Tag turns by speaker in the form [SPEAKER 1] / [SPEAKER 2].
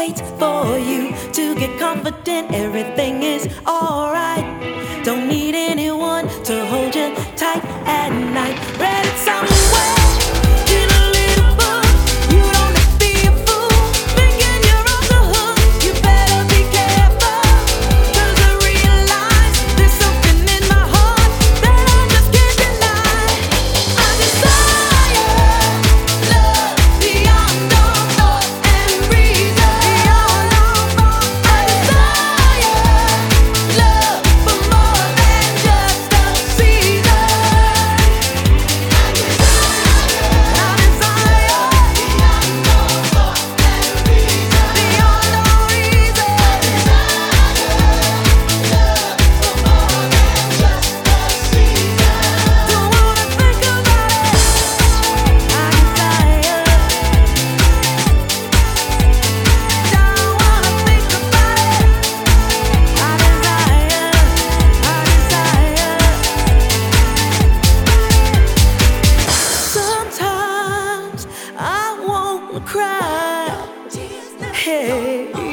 [SPEAKER 1] like it waits for you to get confident. Everything is alright. Don't need anyone to hold you tight. it.